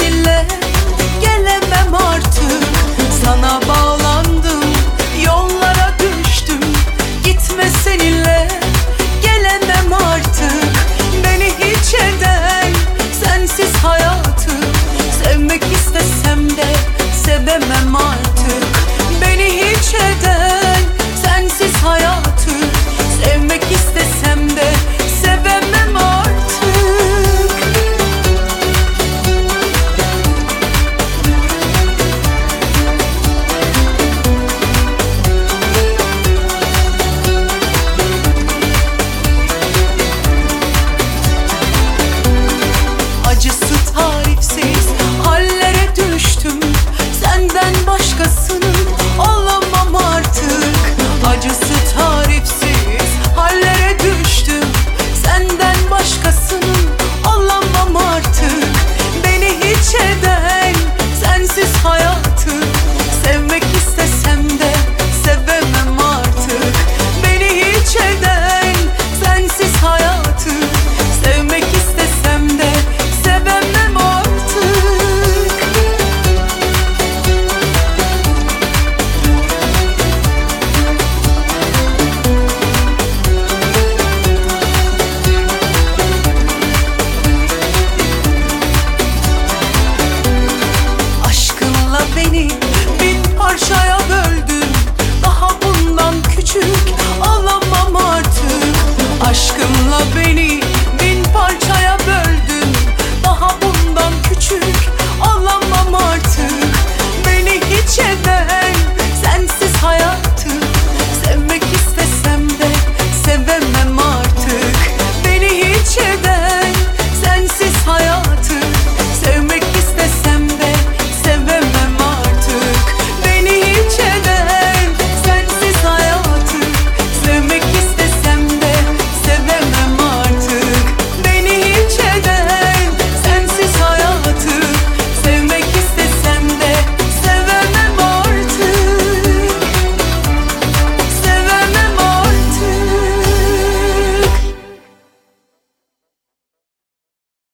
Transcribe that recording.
seninle gelemem artık. Sana bağlandım yollara düştüm. Gitme seninle gelemem artık. Beni hiç eden sensiz hayatı Sevmek istesem de sevemem artık. Beni hiç eden Nasıl